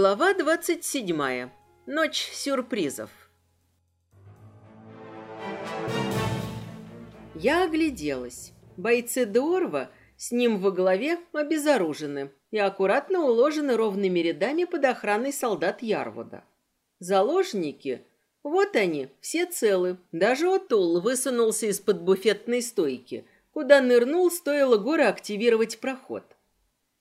Глава 27. Ночь сюрпризов. Я огляделась. Бойцы Деорва с ним во главе обезоружены и аккуратно уложены ровными рядами под охраной солдат Ярвода. Заложники, вот они, все целы. Даже Отул высунулся из-под буфетной стойки, куда нырнул, стоило Гора активировать проход.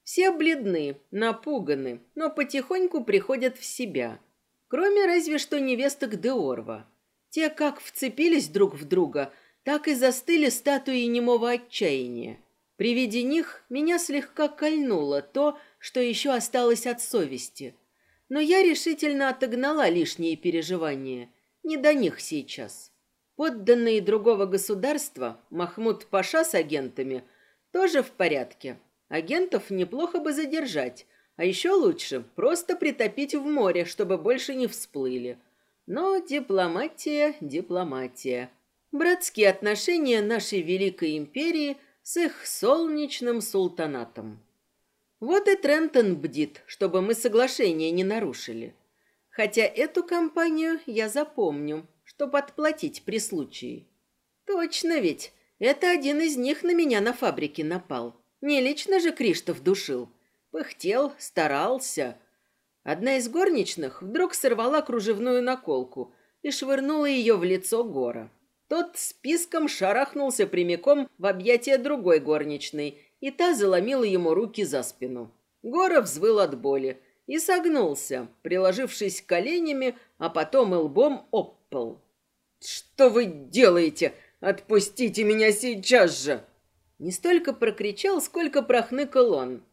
Все бледны, напуганы, но потихоньку приходят в себя. Кроме разве что невесток Деорва. Те как вцепились друг в друга, так и застыли статуи немого отчаяния. При виде них меня слегка кольнуло то, что еще осталось от совести. Но я решительно отогнала лишние переживания. Не до них сейчас. Подданные другого государства, Махмуд Паша с агентами, тоже в порядке. Агентов неплохо бы задержать, а еще лучше просто притопить в море, чтобы больше не всплыли. Но дипломатия, дипломатия. Братские отношения нашей великой империи с их солнечным султанатом. Вот и Трентон бдит, чтобы мы соглашение не нарушили. Хотя эту компанию я запомню, чтобы отплатить при случае. Точно ведь, это один из них на меня на фабрике напал. Не лично же Криштоф душил. Пыхтел, старался. Одна из горничных вдруг сорвала кружевную наколку и швырнула ее в лицо Гора. Тот списком шарахнулся прямиком в объятия другой горничной, и та заломила ему руки за спину. Гора взвыл от боли и согнулся, приложившись коленями, а потом и лбом об пол. «Что вы делаете? Отпустите меня сейчас же!» Не столько прокричал, сколько прохныкал он.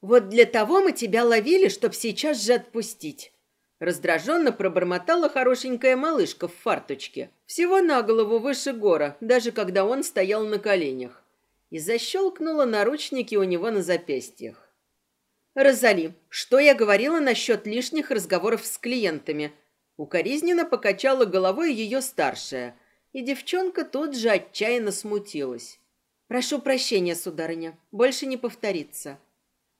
«Вот для того мы тебя ловили, чтоб сейчас же отпустить». Раздраженно пробормотала хорошенькая малышка в фарточке. Всего на голову выше гора, даже когда он стоял на коленях. И защелкнула наручники у него на запястьях. «Розали, что я говорила насчет лишних разговоров с клиентами?» Укоризненно покачала головой ее старшая, и девчонка тут же отчаянно смутилась. Прошу прощения, сударыня, больше не повторится.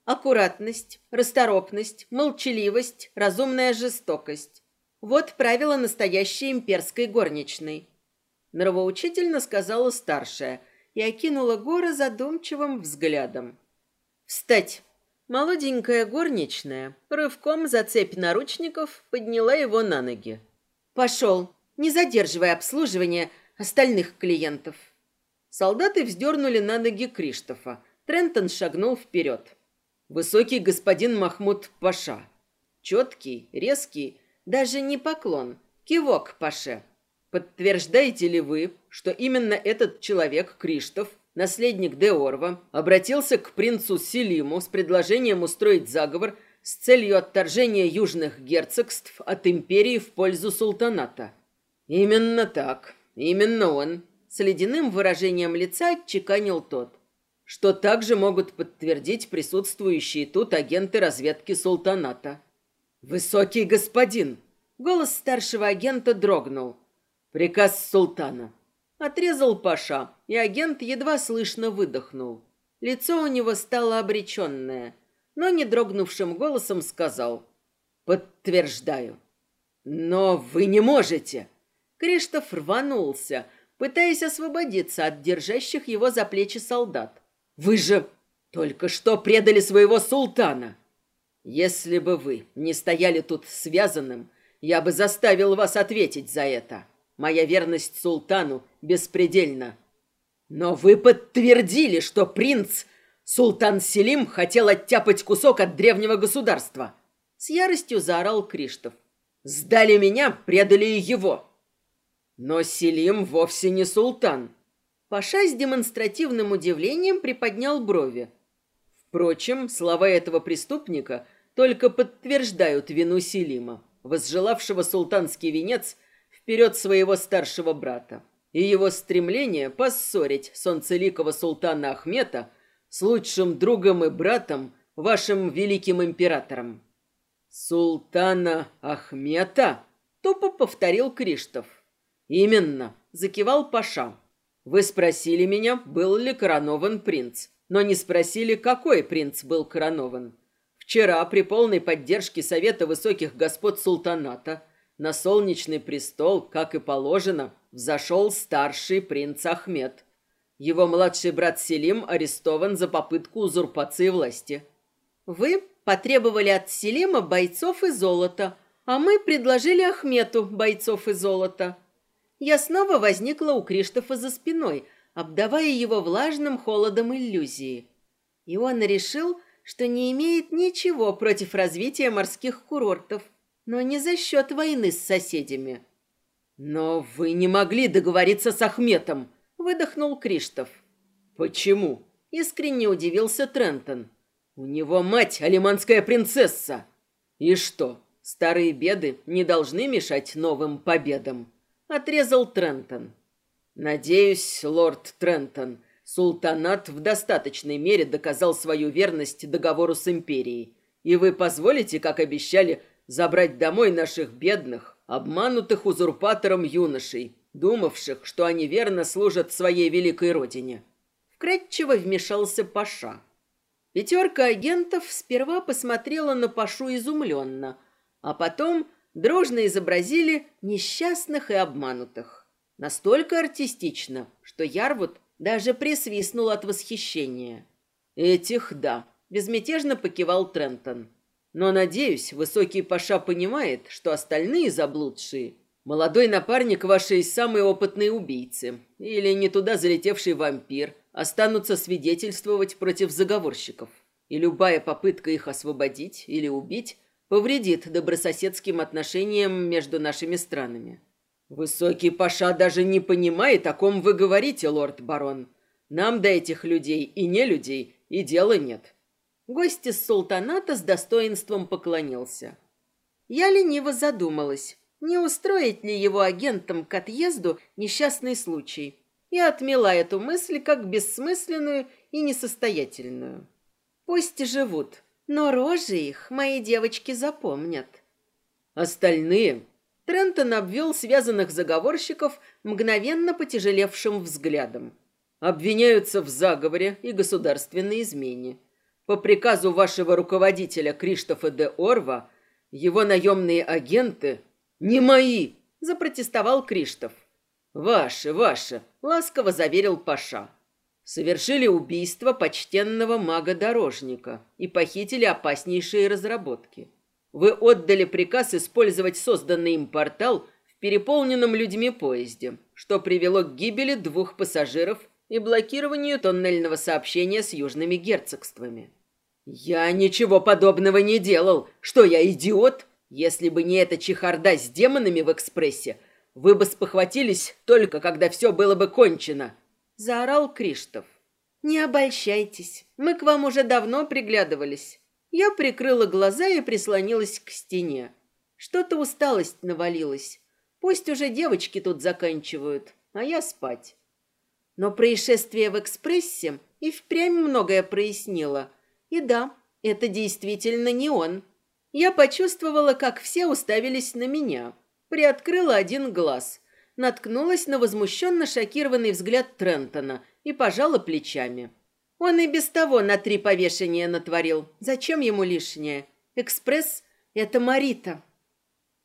Аккуратность, расторопность, молчаливость, разумная жестокость. Вот правила настоящей имперской горничной. Нравоучительно сказала старшая и окинула Гора задумчивым взглядом. «Встать!» Молоденькая горничная рывком за цепь наручников подняла его на ноги. «Пошел, не задерживая обслуживание остальных клиентов». Солдаты вздернули на ноги Криштофа. Трентон шагнул вперед. Высокий господин Махмуд Паша. Четкий, резкий, даже не поклон. Кивок Паше. Подтверждаете ли вы, что именно этот человек, Криштоф, наследник Деорва, обратился к принцу Селиму с предложением устроить заговор с целью отторжения южных герцогств от империи в пользу султаната? Именно так. Именно он с ледяным выражением лица отчеканил тот, что также могут подтвердить присутствующие тут агенты разведки султаната. «Высокий господин!» Голос старшего агента дрогнул. «Приказ султана». Отрезал Паша, и агент едва слышно выдохнул. Лицо у него стало обреченное, но не дрогнувшим голосом сказал «Подтверждаю». «Но вы не можете!» Криштоф рванулся, пытаясь освободиться от держащих его за плечи солдат. «Вы же только что предали своего султана!» «Если бы вы не стояли тут связанным, я бы заставил вас ответить за это. Моя верность султану беспредельна. Но вы подтвердили, что принц Султан Селим хотел оттяпать кусок от древнего государства!» С яростью заорал Криштоф. «Сдали меня, предали его!» Но Селим вовсе не султан. Паша с демонстративным удивлением приподнял брови. Впрочем, слова этого преступника только подтверждают вину Селима, возжелавшего султанский венец вперед своего старшего брата, и его стремление поссорить солнцеликого султана Ахмета с лучшим другом и братом, вашим великим императором. «Султана Ахмета?» — тупо повторил Криштоф. «Именно», — закивал Паша. «Вы спросили меня, был ли коронован принц, но не спросили, какой принц был коронован. Вчера при полной поддержке Совета Высоких Господ Султаната на солнечный престол, как и положено, взошел старший принц Ахмед. Его младший брат Селим арестован за попытку узурпации власти. Вы потребовали от Селима бойцов и золота, а мы предложили Ахмету бойцов и золота. Я снова возникла у Криштофа за спиной, обдавая его влажным холодом иллюзии. И он решил, что не имеет ничего против развития морских курортов, но не за счет войны с соседями. «Но вы не могли договориться с Ахметом», — выдохнул Криштоф. «Почему?» — искренне удивился Трентон. «У него мать алиманская принцесса». «И что, старые беды не должны мешать новым победам?» — отрезал Трентон. «Надеюсь, лорд Трентон, султанат в достаточной мере доказал свою верность договору с империей, и вы позволите, как обещали, забрать домой наших бедных, обманутых узурпатором юношей, думавших, что они верно служат своей великой родине. Вкратчиво вмешался Паша. Пятерка агентов сперва посмотрела на Пашу изумленно, а потом дружно изобразили несчастных и обманутых. Настолько артистично, что Ярвуд даже присвистнул от восхищения. «Этих да», — безмятежно покивал Трентон. Но, надеюсь, высокий Паша понимает, что остальные заблудшие – молодой напарник вашей самой опытной убийцы или не туда залетевший вампир – останутся свидетельствовать против заговорщиков. И любая попытка их освободить или убить повредит добрососедским отношениям между нашими странами. Высокий Паша даже не понимает, о ком вы говорите, лорд-барон. Нам до этих людей и не людей и дела нет. Гость из султаната с достоинством поклонился. Я лениво задумалась, не устроить ли его агентам к отъезду несчастный случай, и отмела эту мысль как бессмысленную и несостоятельную. Пусть живут, но рожи их мои девочки запомнят. Остальные... Трентон обвел связанных заговорщиков мгновенно потяжелевшим взглядом. Обвиняются в заговоре и государственной измене. По приказу вашего руководителя Криштофа де Орва, его наемные агенты не мои, запротестовал Криштоф. Ваши, ваши, ласково заверил Паша. Совершили убийство почтенного мага-дорожника и похитили опаснейшие разработки. Вы отдали приказ использовать созданный им портал в переполненном людьми поезде, что привело к гибели двух пассажиров и блокированию тоннельного сообщения с южными герцогствами. Я ничего подобного не делал. Что я идиот? Если бы не эта чехарда с демонами в экспрессе, вы бы спохватились только когда все было бы кончено, заорал Криштоф. Не обольщайтесь. Мы к вам уже давно приглядывались. Я прикрыла глаза и прислонилась к стене. Что-то усталость навалилась. Пусть уже девочки тут заканчивают, а я спать. Но происшествие в экспрессе и впрямь многое прояснило. И да, это действительно не он. Я почувствовала, как все уставились на меня. Приоткрыла один глаз, наткнулась на возмущенно шокированный взгляд Трентона и пожала плечами. Он и без того на три повешения натворил. Зачем ему лишнее? Экспресс — это Марита.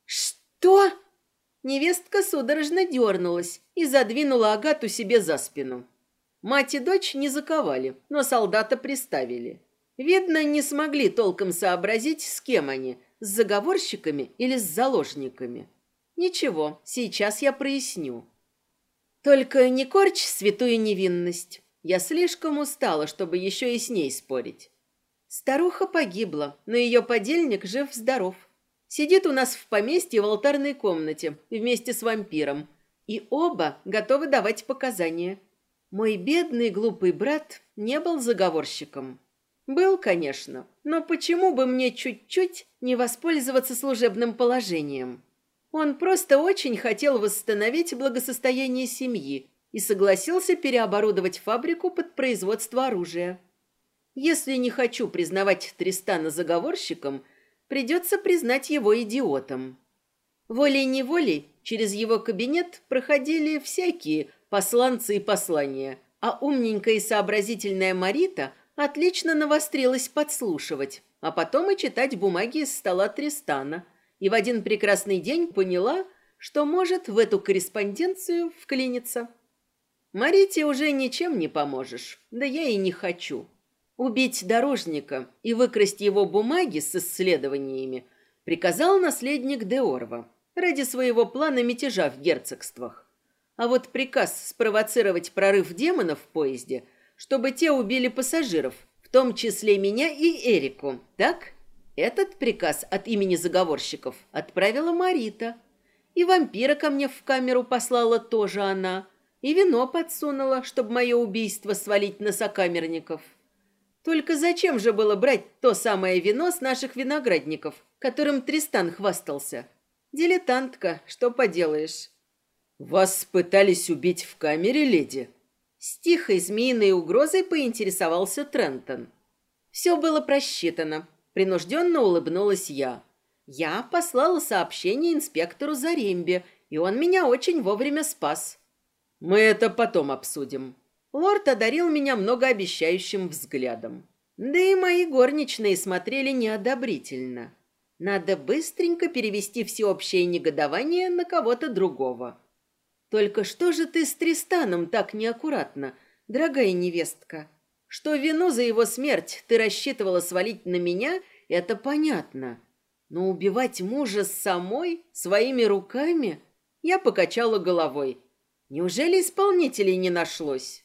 «Что?» Невестка судорожно дернулась и задвинула Агату себе за спину. Мать и дочь не заковали, но солдата приставили. Видно, не смогли толком сообразить, с кем они, с заговорщиками или с заложниками. Ничего, сейчас я проясню. Только не корчь святую невинность. Я слишком устала, чтобы еще и с ней спорить. Старуха погибла, но ее подельник жив-здоров. Сидит у нас в поместье в алтарной комнате вместе с вампиром. И оба готовы давать показания. Мой бедный глупый брат не был заговорщиком. Был, конечно, но почему бы мне чуть-чуть не воспользоваться служебным положением? Он просто очень хотел восстановить благосостояние семьи и согласился переоборудовать фабрику под производство оружия. Если не хочу признавать Тристана заговорщиком, придется признать его идиотом. Волей-неволей через его кабинет проходили всякие посланцы и послания, а умненькая и сообразительная Марита – отлично навострилась подслушивать, а потом и читать бумаги из стола Тристана. И в один прекрасный день поняла, что может в эту корреспонденцию вклиниться. Марите уже ничем не поможешь, да я и не хочу. Убить дорожника и выкрасть его бумаги с исследованиями приказал наследник Деорва ради своего плана мятежа в герцогствах. А вот приказ спровоцировать прорыв демонов в поезде, чтобы те убили пассажиров, в том числе меня и Эрику, так? Этот приказ от имени заговорщиков отправила Марита. И вампира ко мне в камеру послала тоже она. И вино подсунула, чтобы мое убийство свалить на сокамерников. Только зачем же было брать то самое вино с наших виноградников, которым Тристан хвастался? Дилетантка, что поделаешь. Вас пытались убить в камере, леди? С тихой змеиной угрозой поинтересовался Трентон. Все было просчитано. Принужденно улыбнулась я. Я послала сообщение инспектору Зарембе, и он меня очень вовремя спас. Мы это потом обсудим. Лорд одарил меня многообещающим взглядом. Да и мои горничные смотрели неодобрительно. Надо быстренько перевести всеобщее негодование на кого-то другого. Только что же ты с Тристаном так неаккуратно, дорогая невестка? Что вину за его смерть ты рассчитывала свалить на меня, это понятно. Но убивать мужа самой, своими руками? Я покачала головой. Неужели исполнителей не нашлось?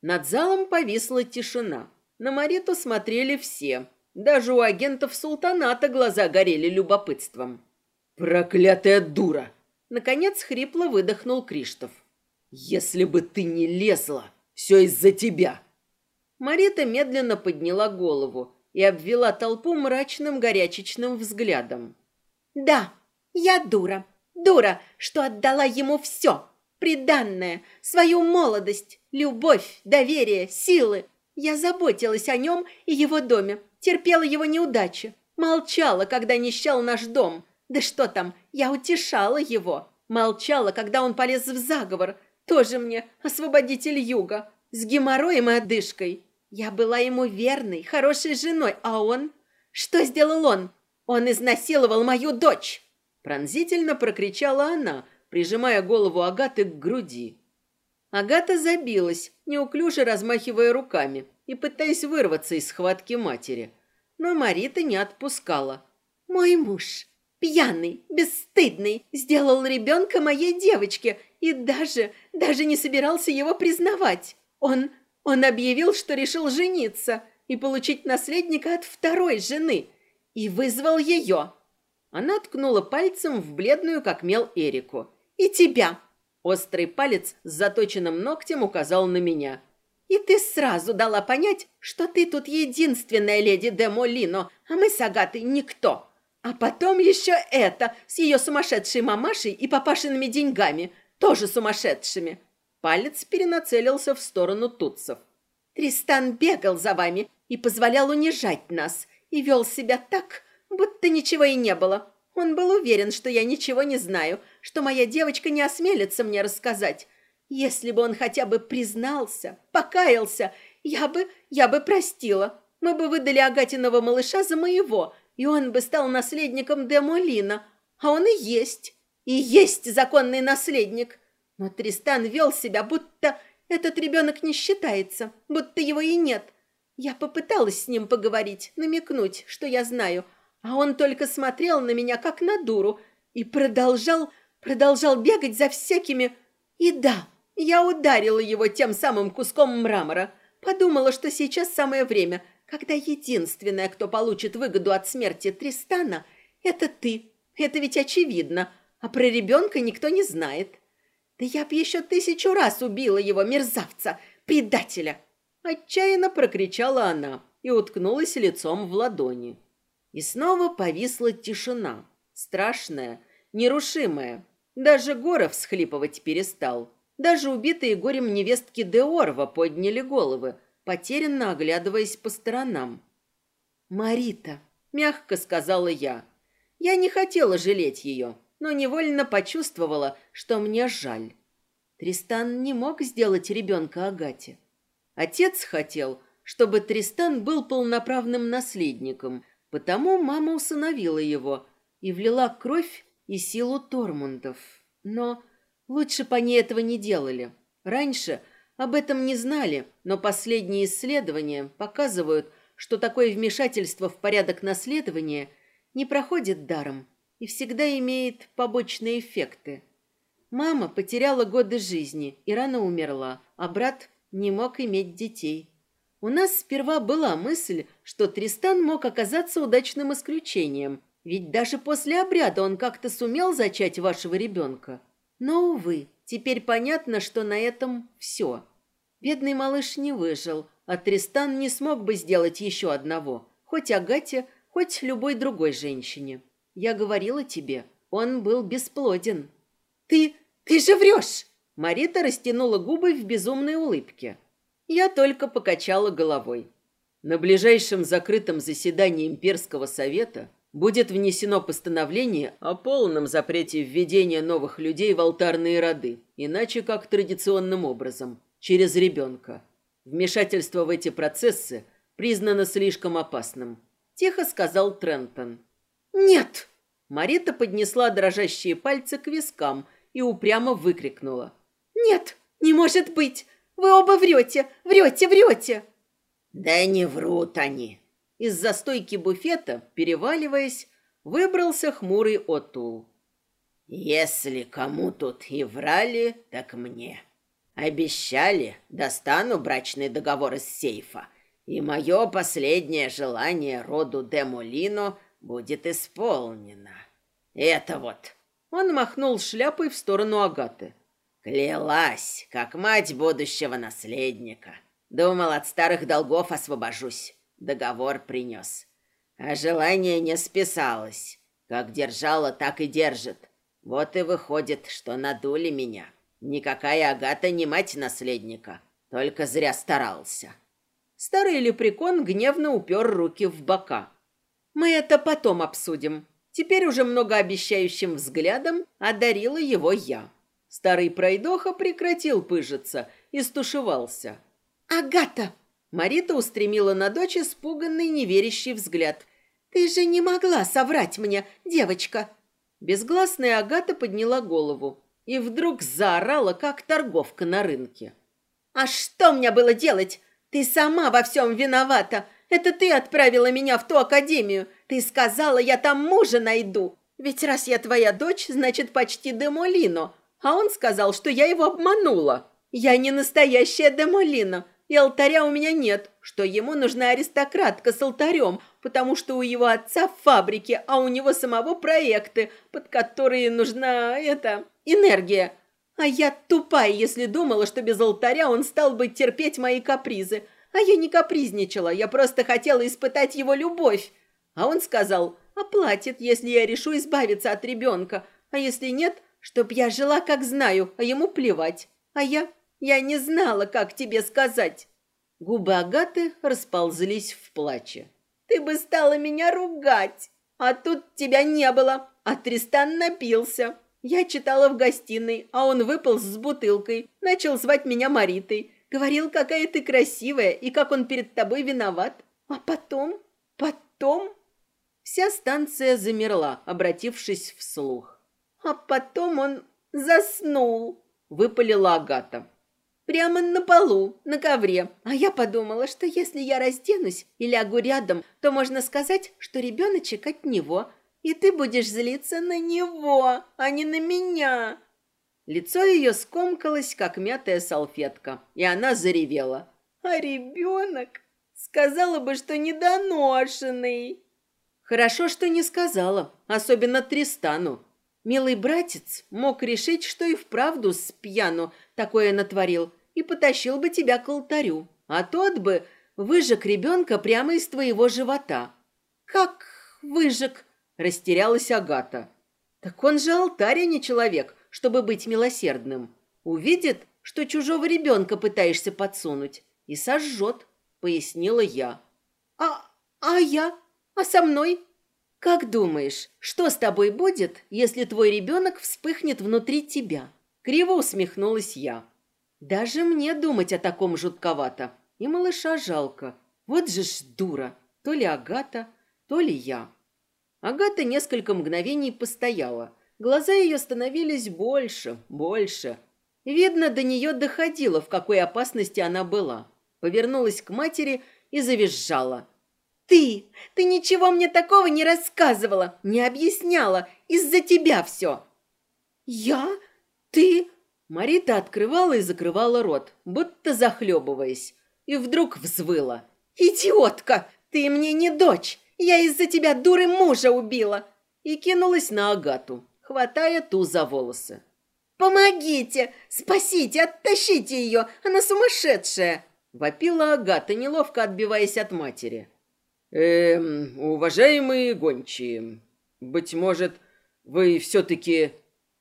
Над залом повисла тишина. На Мариту смотрели все. Даже у агентов султаната глаза горели любопытством. «Проклятая дура!» Наконец хрипло выдохнул Криштов. «Если бы ты не лезла, все из-за тебя!» Марита медленно подняла голову и обвела толпу мрачным горячечным взглядом. «Да, я дура. Дура, что отдала ему все, приданное, свою молодость, любовь, доверие, силы. Я заботилась о нем и его доме, терпела его неудачи, молчала, когда нищал наш дом. Да что там, я утешала его. Молчала, когда он полез в заговор. Тоже мне освободитель юга, с геморроем и одышкой. Я была ему верной, хорошей женой, а он... Что сделал он? Он изнасиловал мою дочь!» Пронзительно прокричала она, прижимая голову Агаты к груди. Агата забилась, неуклюже размахивая руками и пытаясь вырваться из схватки матери. Но Марита не отпускала. «Мой муж, пьяный, бесстыдный, сделал ребенка моей девочке и даже, даже не собирался его признавать. Он, он объявил, что решил жениться и получить наследника от второй жены и вызвал ее». Она ткнула пальцем в бледную, как мел, Эрику. «И тебя!» Острый палец с заточенным ногтем указал на меня. «И ты сразу дала понять, что ты тут единственная леди де Молино, а мы с Агатой никто. А потом еще это, с ее сумасшедшей мамашей и папашиными деньгами, тоже сумасшедшими». Палец перенацелился в сторону тутцев. «Тристан бегал за вами и позволял унижать нас, и вел себя так, будто ничего и не было. Он был уверен, что я ничего не знаю, что моя девочка не осмелится мне рассказать. Если бы он хотя бы признался, покаялся, я бы, я бы простила. Мы бы выдали Агатиного малыша за моего, и он бы стал наследником Демолина. А он и есть. И есть законный наследник. Но Тристан вел себя, будто этот ребенок не считается, будто его и нет. Я попыталась с ним поговорить, намекнуть, что я знаю – а он только смотрел на меня, как на дуру, и продолжал, продолжал бегать за всякими... И да, я ударила его тем самым куском мрамора. Подумала, что сейчас самое время, когда единственное, кто получит выгоду от смерти Тристана, это ты. Это ведь очевидно. А про ребенка никто не знает. Да я б еще тысячу раз убила его, мерзавца, предателя!» Отчаянно прокричала она и уткнулась лицом в ладони. И снова повисла тишина, страшная, нерушимая. Даже Горов всхлипывать перестал. Даже убитые горем невестки Деорва подняли головы, потерянно оглядываясь по сторонам. «Марита», — мягко сказала я. Я не хотела жалеть ее, но невольно почувствовала, что мне жаль. Тристан не мог сделать ребенка Агате. Отец хотел, чтобы Тристан был полноправным наследником, Потому мама усыновила его и влила кровь и силу Тормундов. Но лучше бы они этого не делали. Раньше об этом не знали, но последние исследования показывают, что такое вмешательство в порядок наследования не проходит даром и всегда имеет побочные эффекты. Мама потеряла годы жизни и рано умерла, а брат не мог иметь детей. У нас сперва была мысль, что Тристан мог оказаться удачным исключением, ведь даже после обряда он как-то сумел зачать вашего ребенка. Но, увы, теперь понятно, что на этом все. Бедный малыш не выжил, а Тристан не смог бы сделать еще одного, хоть Агате, хоть любой другой женщине. Я говорила тебе, он был бесплоден. Ты, ты же врешь! Марита растянула губы в безумной улыбке. Я только покачала головой. На ближайшем закрытом заседании Имперского совета будет внесено постановление о полном запрете введения новых людей в алтарные роды, иначе как традиционным образом, через ребенка. Вмешательство в эти процессы признано слишком опасным, тихо сказал Трентон. Нет! Марита поднесла дрожащие пальцы к вискам и упрямо выкрикнула: "Нет, не может быть! Вы оба врете, врете, врете!» «Да не врут они!» Из-за стойки буфета, переваливаясь, выбрался хмурый Отул. «Если кому тут и врали, так мне. Обещали, достану брачный договор из сейфа, и мое последнее желание роду Демолино будет исполнено. Это вот...» Он махнул шляпой в сторону Агаты. Клялась, как мать будущего наследника. Думал, от старых долгов освобожусь. Договор принес. А желание не списалось. Как держала, так и держит. Вот и выходит, что надули меня. Никакая Агата не мать наследника. Только зря старался. Старый лепрекон гневно упер руки в бока. Мы это потом обсудим. Теперь уже многообещающим взглядом одарила его я. Старый пройдоха прекратил пыжиться и стушевался. «Агата!» Марита устремила на дочь испуганный, неверящий взгляд. «Ты же не могла соврать мне, девочка!» Безгласная Агата подняла голову и вдруг заорала, как торговка на рынке. «А что мне было делать? Ты сама во всем виновата! Это ты отправила меня в ту академию! Ты сказала, я там мужа найду! Ведь раз я твоя дочь, значит, почти Демолино, а он сказал, что я его обманула. Я не настоящая Демолина, и алтаря у меня нет, что ему нужна аристократка с алтарем, потому что у его отца фабрики, а у него самого проекты, под которые нужна эта энергия. А я тупая, если думала, что без алтаря он стал бы терпеть мои капризы. А я не капризничала, я просто хотела испытать его любовь. А он сказал, оплатит, если я решу избавиться от ребенка, а если нет, Чтоб я жила, как знаю, а ему плевать. А я... я не знала, как тебе сказать. Губы Агаты расползлись в плаче. Ты бы стала меня ругать. А тут тебя не было, а Тристан напился. Я читала в гостиной, а он выполз с бутылкой, начал звать меня Маритой. Говорил, какая ты красивая и как он перед тобой виноват. А потом, потом... Вся станция замерла, обратившись вслух. А потом он заснул, выпалила Агата. Прямо на полу, на ковре. А я подумала, что если я разденусь и лягу рядом, то можно сказать, что ребеночек от него, и ты будешь злиться на него, а не на меня. Лицо ее скомкалось, как мятая салфетка, и она заревела. А ребенок? Сказала бы, что недоношенный. Хорошо, что не сказала, особенно Тристану. Милый братец мог решить, что и вправду с пьяну такое натворил, и потащил бы тебя к алтарю, а тот бы выжег ребенка прямо из твоего живота. Как выжег? Растерялась Агата. Так он же алтарь, а не человек, чтобы быть милосердным. Увидит, что чужого ребенка пытаешься подсунуть, и сожжет, пояснила я. А, а я? А со мной? Как думаешь, что с тобой будет, если твой ребенок вспыхнет внутри тебя? Криво усмехнулась я. Даже мне думать о таком жутковато. И малыша жалко. Вот же ж дура. То ли Агата, то ли я. Агата несколько мгновений постояла. Глаза ее становились больше, больше. Видно, до нее доходило, в какой опасности она была. Повернулась к матери и завизжала. «Ты! Ты ничего мне такого не рассказывала, не объясняла. Из-за тебя все!» «Я? Ты?» Марита открывала и закрывала рот, будто захлебываясь, и вдруг взвыла. «Идиотка! Ты мне не дочь! Я из-за тебя дуры мужа убила!» И кинулась на Агату, хватая ту за волосы. «Помогите! Спасите! Оттащите ее! Она сумасшедшая!» Вопила Агата, неловко отбиваясь от матери. «Эм, уважаемые гончие, быть может, вы все-таки...»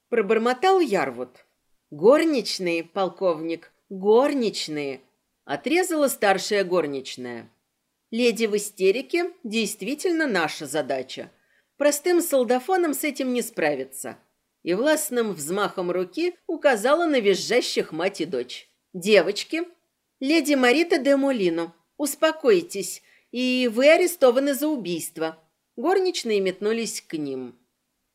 Пробормотал Ярвуд. «Горничные, полковник, горничные!» Отрезала старшая горничная. «Леди в истерике действительно наша задача. Простым солдафоном с этим не справиться». И властным взмахом руки указала на визжащих мать и дочь. «Девочки, леди Марита де Молино, успокойтесь, и вы арестованы за убийство». Горничные метнулись к ним.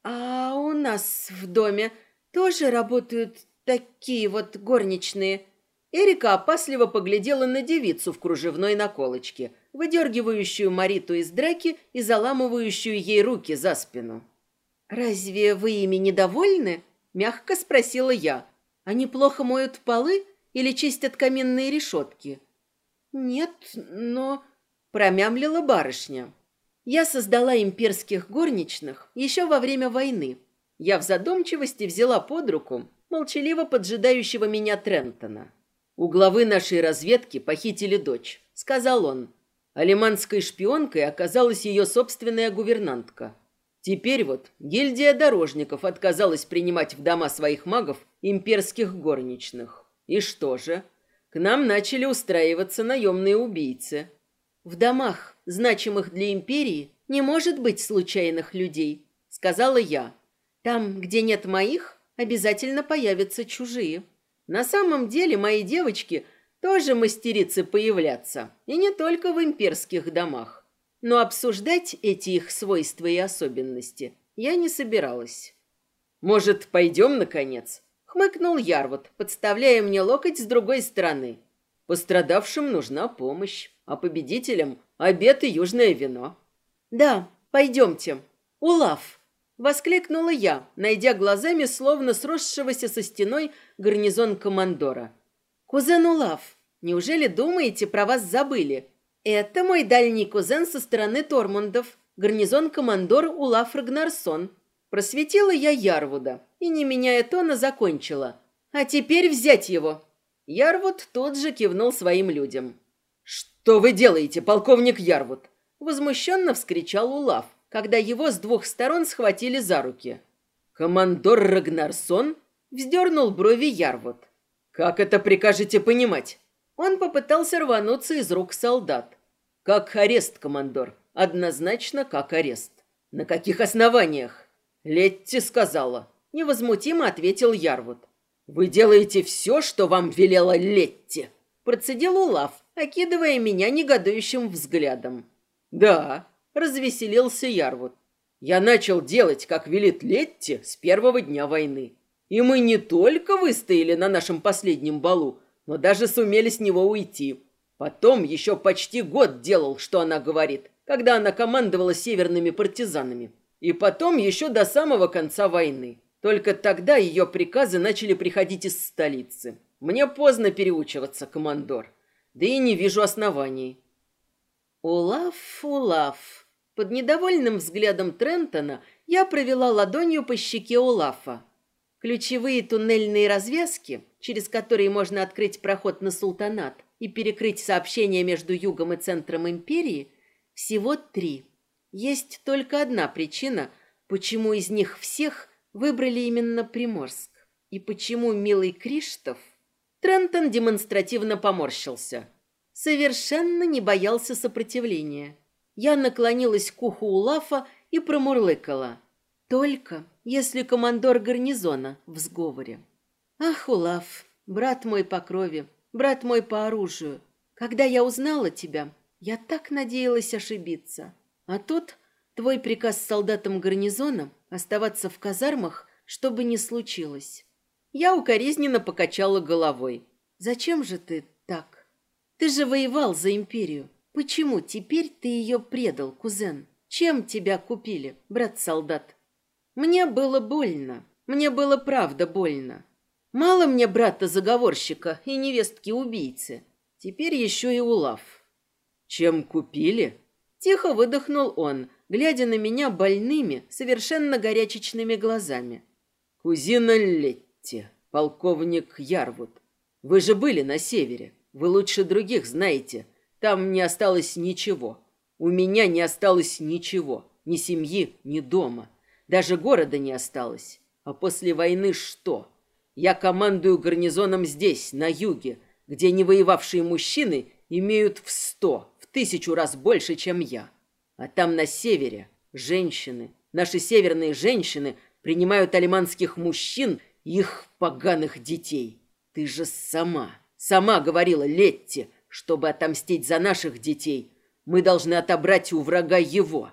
«А у нас в доме тоже работают такие вот горничные?» Эрика опасливо поглядела на девицу в кружевной наколочке, выдергивающую Мариту из драки и заламывающую ей руки за спину. «Разве вы ими недовольны?» – мягко спросила я. «Они плохо моют полы или чистят каменные решетки?» «Нет, но...» – промямлила барышня. «Я создала имперских горничных еще во время войны. Я в задумчивости взяла под руку молчаливо поджидающего меня Трентона. «У главы нашей разведки похитили дочь», — сказал он. Алиманской шпионкой оказалась ее собственная гувернантка. Теперь вот гильдия дорожников отказалась принимать в дома своих магов имперских горничных. И что же? К нам начали устраиваться наемные убийцы. В домах, значимых для империи, не может быть случайных людей, сказала я. Там, где нет моих, обязательно появятся чужие. На самом деле мои девочки тоже мастерицы появляться, и не только в имперских домах. Но обсуждать эти их свойства и особенности я не собиралась. «Может, пойдем, наконец?» — хмыкнул Ярвуд, подставляя мне локоть с другой стороны. «Пострадавшим нужна помощь, а победителям — обед и южное вино». «Да, пойдемте. Улав!» Воскликнула я, найдя глазами словно сросшегося со стеной гарнизон командора. «Кузен Улав, неужели думаете, про вас забыли? Это мой дальний кузен со стороны Тормундов, гарнизон-командор Улав Рагнарсон». Просветила я Ярвуда и, не меняя тона, закончила. «А теперь взять его!» Ярвуд тут же кивнул своим людям. «Что вы делаете, полковник Ярвуд?» Возмущенно вскричал Улав, когда его с двух сторон схватили за руки. «Командор Рагнарсон?» — вздернул брови Ярвуд. «Как это прикажете понимать?» Он попытался рвануться из рук солдат. «Как арест, командор. Однозначно, как арест. На каких основаниях?» Летти сказала. Невозмутимо ответил Ярвуд. «Вы делаете все, что вам велела Летти», — процедил Улав, окидывая меня негодующим взглядом. «Да, развеселился Ярвуд. Я начал делать, как велит Летти, с первого дня войны. И мы не только выстояли на нашем последнем балу, но даже сумели с него уйти. Потом еще почти год делал, что она говорит, когда она командовала северными партизанами. И потом еще до самого конца войны. Только тогда ее приказы начали приходить из столицы. Мне поздно переучиваться, командор. Да и не вижу оснований. Улав, Улав, под недовольным взглядом Трентона я провела ладонью по щеке Олафа. Ключевые туннельные развязки, через которые можно открыть проход на султанат и перекрыть сообщение между югом и центром империи, всего три. Есть только одна причина, почему из них всех выбрали именно Приморск. И почему милый Криштоф... Трентон демонстративно поморщился. Совершенно не боялся сопротивления. Я наклонилась к уху Улафа и промурлыкала. Только если командор гарнизона в сговоре. Ах, Улаф, брат мой по крови, брат мой по оружию. Когда я узнала тебя, я так надеялась ошибиться. А тут Твой приказ солдатам гарнизона оставаться в казармах, чтобы не случилось. Я укоризненно покачала головой. Зачем же ты так? Ты же воевал за империю. Почему теперь ты ее предал, кузен? Чем тебя купили, брат-солдат? Мне было больно. Мне было правда больно. Мало мне брата-заговорщика и невестки-убийцы. Теперь еще и улав. Чем купили? Тихо выдохнул он, глядя на меня больными, совершенно горячечными глазами. Кузина Летти, полковник Ярвуд. Вы же были на севере. Вы лучше других знаете. Там не осталось ничего. У меня не осталось ничего. Ни семьи, ни дома. Даже города не осталось. А после войны что? Я командую гарнизоном здесь, на юге, где невоевавшие мужчины имеют в сто, в тысячу раз больше, чем я. А там на севере женщины, наши северные женщины принимают алиманских мужчин и их поганых детей. Ты же сама, сама говорила Летти, чтобы отомстить за наших детей, мы должны отобрать у врага его.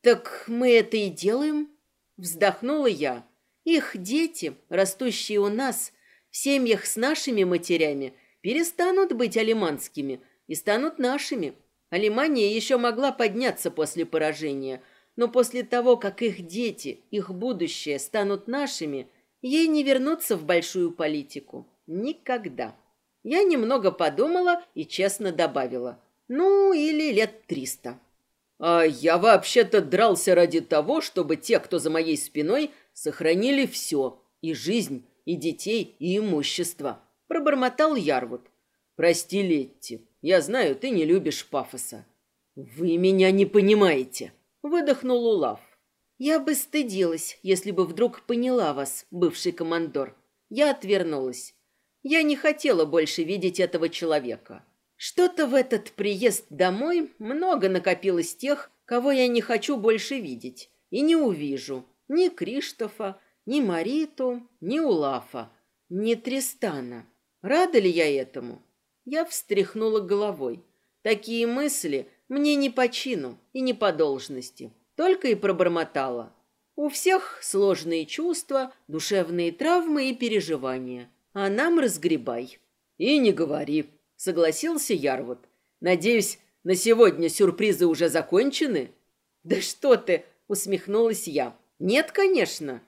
Так мы это и делаем, вздохнула я. Их дети, растущие у нас, в семьях с нашими матерями, перестанут быть алиманскими и станут нашими. Алимания еще могла подняться после поражения, но после того, как их дети, их будущее станут нашими, ей не вернуться в большую политику. Никогда. Я немного подумала и честно добавила. Ну, или лет триста. А я вообще-то дрался ради того, чтобы те, кто за моей спиной, Сохранили все, и жизнь, и детей, и имущество. Пробормотал Ярвуд. Прости, Летти, я знаю, ты не любишь пафоса. Вы меня не понимаете, выдохнул Улав. Я бы стыдилась, если бы вдруг поняла вас, бывший командор. Я отвернулась. Я не хотела больше видеть этого человека. Что-то в этот приезд домой много накопилось тех, кого я не хочу больше видеть и не увижу. Ни Криштофа, ни Мариту, ни Улафа, ни Тристана. Рада ли я этому? Я встряхнула головой. Такие мысли мне не по чину и не по должности. Только и пробормотала. У всех сложные чувства, душевные травмы и переживания. А нам разгребай. И не говори, согласился Ярвуд. Надеюсь, на сегодня сюрпризы уже закончены? Да что ты, усмехнулась я. Нет, конечно.